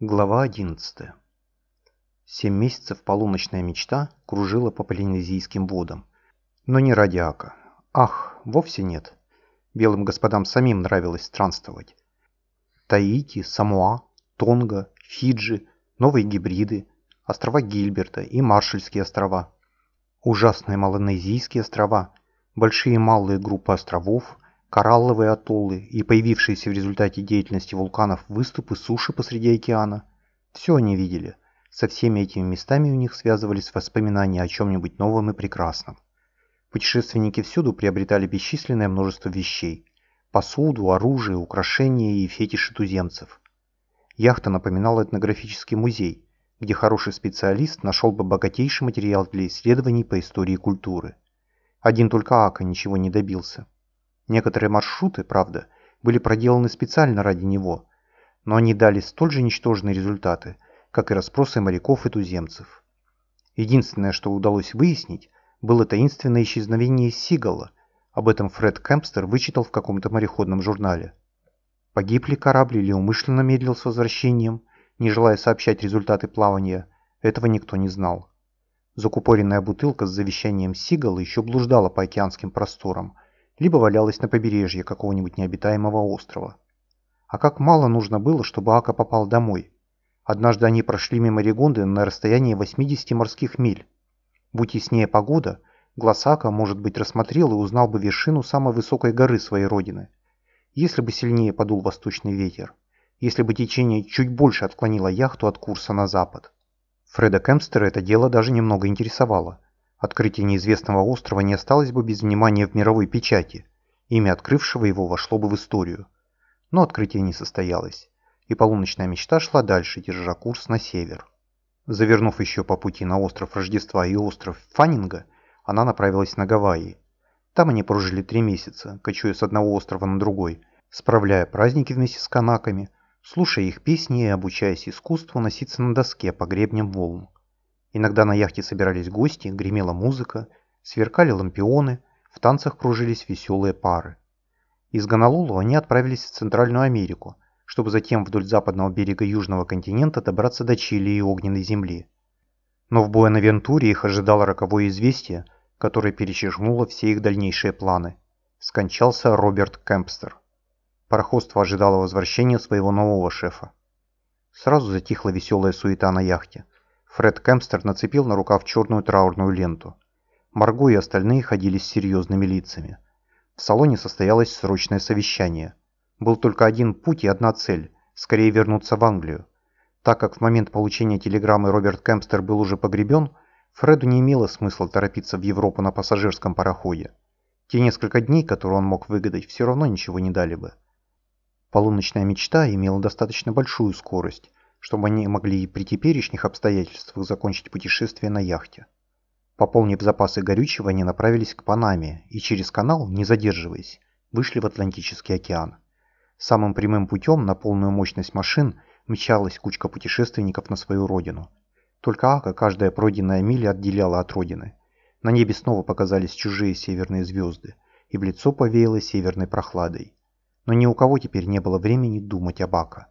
Глава 11. Семь месяцев полуночная мечта кружила по полинезийским водам. Но не ради Ака. Ах, вовсе нет. Белым господам самим нравилось странствовать. Таити, Самуа, Тонга, Фиджи, новые гибриды, острова Гильберта и Маршальские острова. Ужасные Малонезийские острова, большие и малые группы островов, коралловые атоллы и появившиеся в результате деятельности вулканов выступы суши посреди океана. Все они видели. Со всеми этими местами у них связывались воспоминания о чем-нибудь новом и прекрасном. Путешественники всюду приобретали бесчисленное множество вещей. Посуду, оружие, украшения и фетиши туземцев. Яхта напоминала этнографический музей, где хороший специалист нашел бы богатейший материал для исследований по истории культуры. Один только Ака ничего не добился. Некоторые маршруты, правда, были проделаны специально ради него, но они дали столь же ничтожные результаты, как и расспросы моряков и туземцев. Единственное, что удалось выяснить, было таинственное исчезновение Сигала. Об этом Фред Кэмпстер вычитал в каком-то мореходном журнале. Погиб ли корабль или умышленно медлил с возвращением, не желая сообщать результаты плавания, этого никто не знал. Закупоренная бутылка с завещанием Сигала еще блуждала по океанским просторам – либо валялась на побережье какого-нибудь необитаемого острова. А как мало нужно было, чтобы Ака попал домой. Однажды они прошли мимо Регонды на расстоянии 80 морских миль. Будь яснее погода, глаз Ака, может быть, рассмотрел и узнал бы вершину самой высокой горы своей родины. Если бы сильнее подул восточный ветер, если бы течение чуть больше отклонило яхту от курса на запад. Фреда Кемпстера это дело даже немного интересовало. Открытие неизвестного острова не осталось бы без внимания в мировой печати. Имя открывшего его вошло бы в историю. Но открытие не состоялось, и полуночная мечта шла дальше, держа курс на север. Завернув еще по пути на остров Рождества и остров Фаннинга, она направилась на Гавайи. Там они прожили три месяца, кочуя с одного острова на другой, справляя праздники вместе с канаками, слушая их песни и обучаясь искусству носиться на доске по гребням волн. Иногда на яхте собирались гости, гремела музыка, сверкали лампионы, в танцах кружились веселые пары. Из Гонолулу они отправились в Центральную Америку, чтобы затем вдоль западного берега Южного континента добраться до Чили и Огненной Земли. Но в Буэнавентуре их ожидало роковое известие, которое перечеркнуло все их дальнейшие планы. Скончался Роберт Кэмпстер. Пароходство ожидало возвращения своего нового шефа. Сразу затихла веселая суета на яхте – Фред Кемпстер нацепил на рукав черную траурную ленту. Марго и остальные ходили с серьезными лицами. В салоне состоялось срочное совещание. Был только один путь и одна цель – скорее вернуться в Англию. Так как в момент получения телеграммы Роберт Кемпстер был уже погребен, Фреду не имело смысла торопиться в Европу на пассажирском пароходе. Те несколько дней, которые он мог выгадать, все равно ничего не дали бы. Полуночная мечта имела достаточно большую скорость, чтобы они могли и при теперешних обстоятельствах закончить путешествие на яхте. Пополнив запасы горючего, они направились к Панаме и через канал, не задерживаясь, вышли в Атлантический океан. Самым прямым путем на полную мощность машин мчалась кучка путешественников на свою родину. Только Ака каждая пройденная миля отделяла от родины. На небе снова показались чужие северные звезды, и в лицо повеяло северной прохладой. Но ни у кого теперь не было времени думать об Ака.